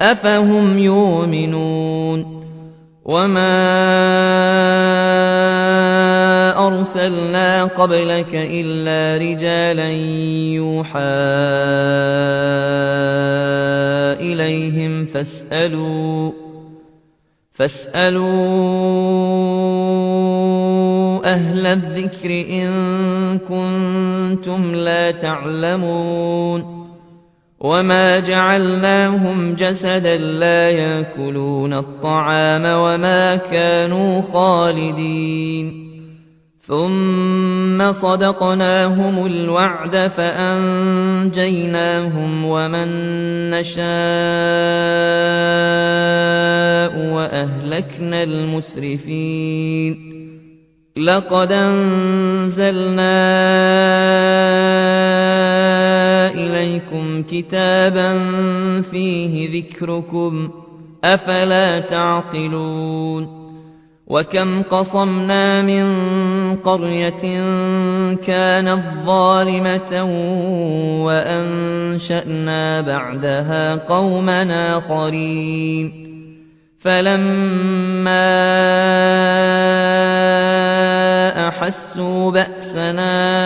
أفهم يؤمنون وما أرسلنا قبلك إلا رجالا يوحى إليهم فاسألوا فاسألوا أهل الذكر إن كنتم لا تعلمون وما جعلناهم جسدا لا ياكلون الطعام وما كانوا خالدين ثم صدقناهم الوعد فأنجيناهم ومن نشاء وأهلكنا المسرفين لقد أنزلنا إليكم كتابا فيه ذكركم أفلا تعقلون؟ وكم قصمنا من قرية كانت ظالمة وأنشأنا بعدها قوما آخرين. فلما أحسوا بأسنا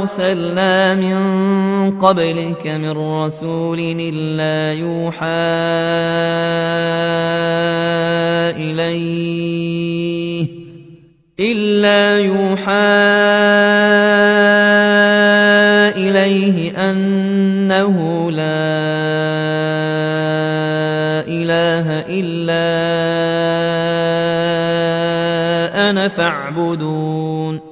أرسلنا من قبلك من رسول إلا يوحى إليه إلا يوحى إليه أنه لا إله إلا أنا فاعبدون.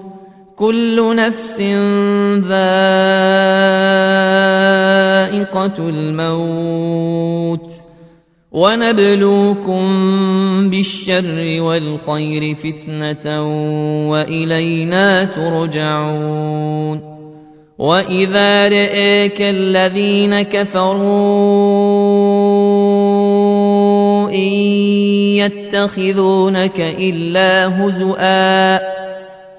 كل نفس ذائقة الموت ونبلوكم بالشر والخير فتنة وإلينا ترجعون وإذا رئيك الذين كفروا إن يتخذونك إلا هزؤا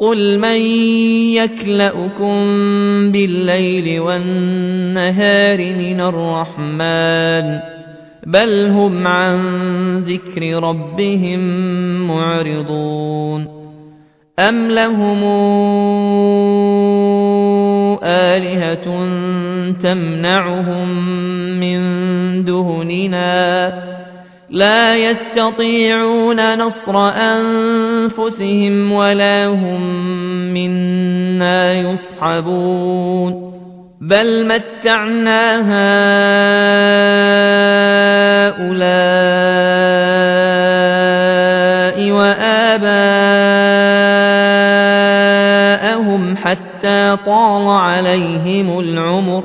قل من يكلأكم بالليل والنهار من الرحمن بل هم عن ذكر ربهم معرضون أم لهم آلهة تمنعهم من دوننا لا يستطيعون نصر أنفسهم ولا هم منا يصحبون بل متعنا هؤلاء وآباءهم حتى طال عليهم العمر.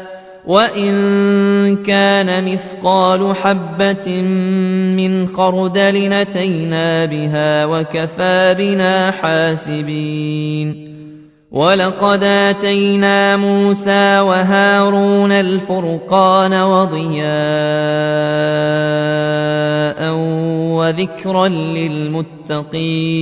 وإن كان مثقال حبة من خردل نتينا بها وكفى بنا حاسبين ولقد آتينا موسى وهارون الفرقان وضياء وذكرا للمتقين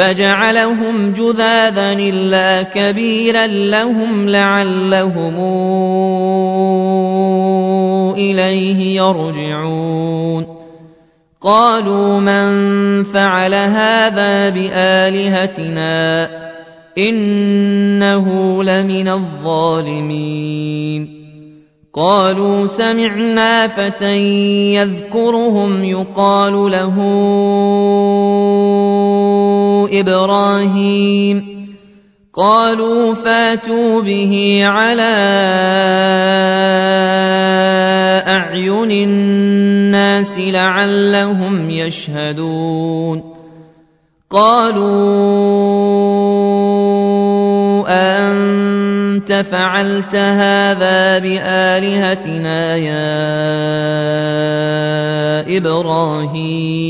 فجعلهم جذاذا إلا كبيرا لهم لعلهم إليه يرجعون. قالوا من فعل هذا بآلهتنا إنه لمن الظالمين. قالوا سمعنا فتى يذكرهم يقال له إبراهيم قالوا فاتوا به على أعين الناس لعلهم يشهدون قالوا أنت فعلت هذا بآلهتنا يا إبراهيم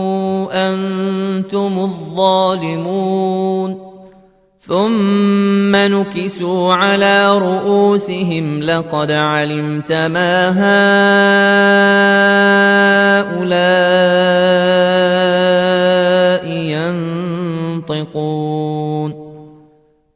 أنتم الظالمون ثم نكسوا على رؤوسهم لقد علمت ما هؤلاء ينطقون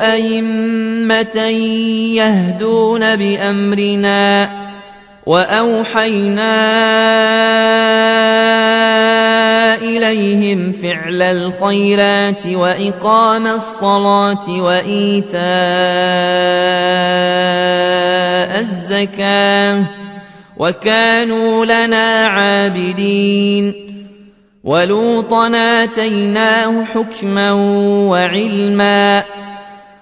أئمة يهدون بأمرنا وأوحينا إليهم فعل الخيرات وإقام الصلاة وإيتاء الزكاة وكانوا لنا عابدين ولوطا آتيناه حكما وعلما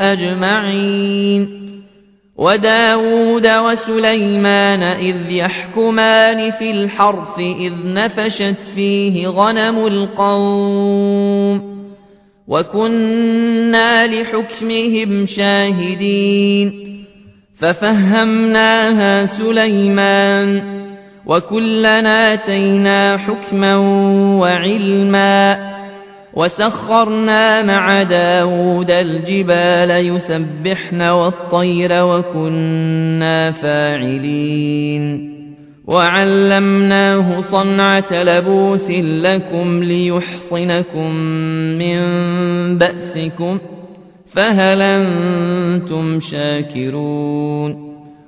أجمعين. وداود وسليمان إذ يحكمان في الحرث إذ نفشت فيه غنم القوم. وكنا لحكمهم شاهدين. ففهمناها سليمان. وكلنا آتينا حكما وعلما. وسخرنا مع داود الجبال يسبحن والطير وكنا فاعلين. وعلمناه صنعة لبوس لكم ليحصنكم من بأسكم فهل أنتم شاكرون؟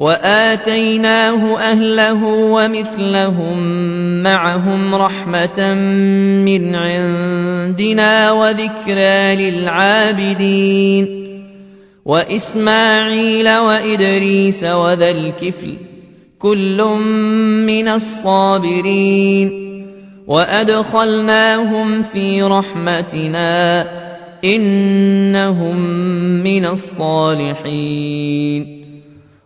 وآتيناه أهله ومثلهم معهم رحمة من عندنا وذكرى للعابدين وإسماعيل وإدريس وذا الكفل كل من الصابرين وأدخلناهم في رحمتنا إنهم من الصالحين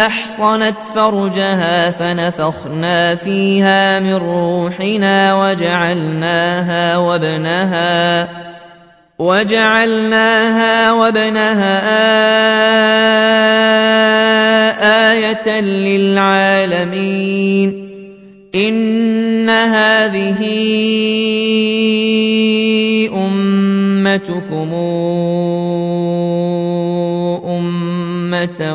أحصنت فرجها فنفخنا فيها من روحنا وجعلناها وابنها وجعلناها وابنها آية للعالمين. إن هذه أمتكم أمة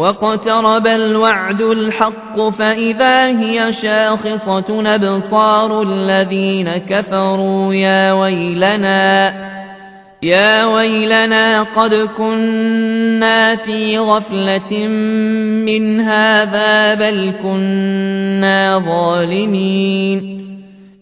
واقترب الوعد الحق فإذا هي شاخصة أبصار الذين كفروا يا ويلنا يا ويلنا قد كنا في غفلة من هذا بل كنا ظالمين.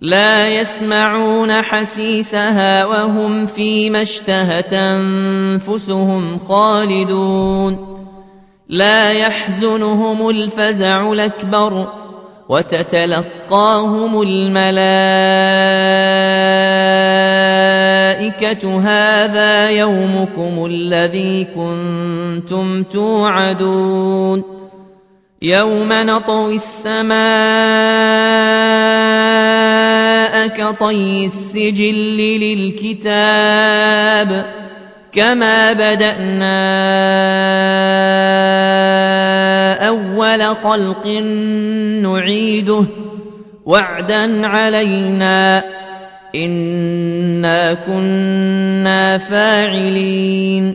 لا يسمعون حسيسها وهم فيما اشتهت أنفسهم خالدون. لا يحزنهم الفزع الأكبر وتتلقاهم الملائكة هذا يومكم الذي كنتم توعدون. يوم نطوي السماء كطي السجل للكتاب كما بدأنا أول خلق نعيده وعدا علينا إنا كنا فاعلين